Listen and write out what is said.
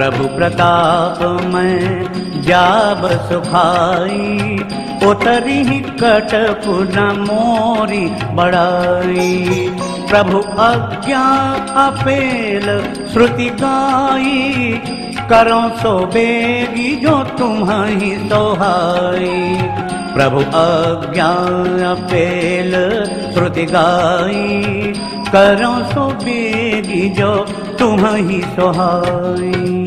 प्रभु प्रताप, मैं जाब सुखाई उतरी कट पुन मोरी बड़ाई प्रभु अज्ञा अपेल श्रुति गाई, करो सो बेगी जो तुम्हें दोहाई सोहाई। प्रभु अज्ञा अपेल श्रुति गाई, करो सो बेगी जो तुम सोहाई।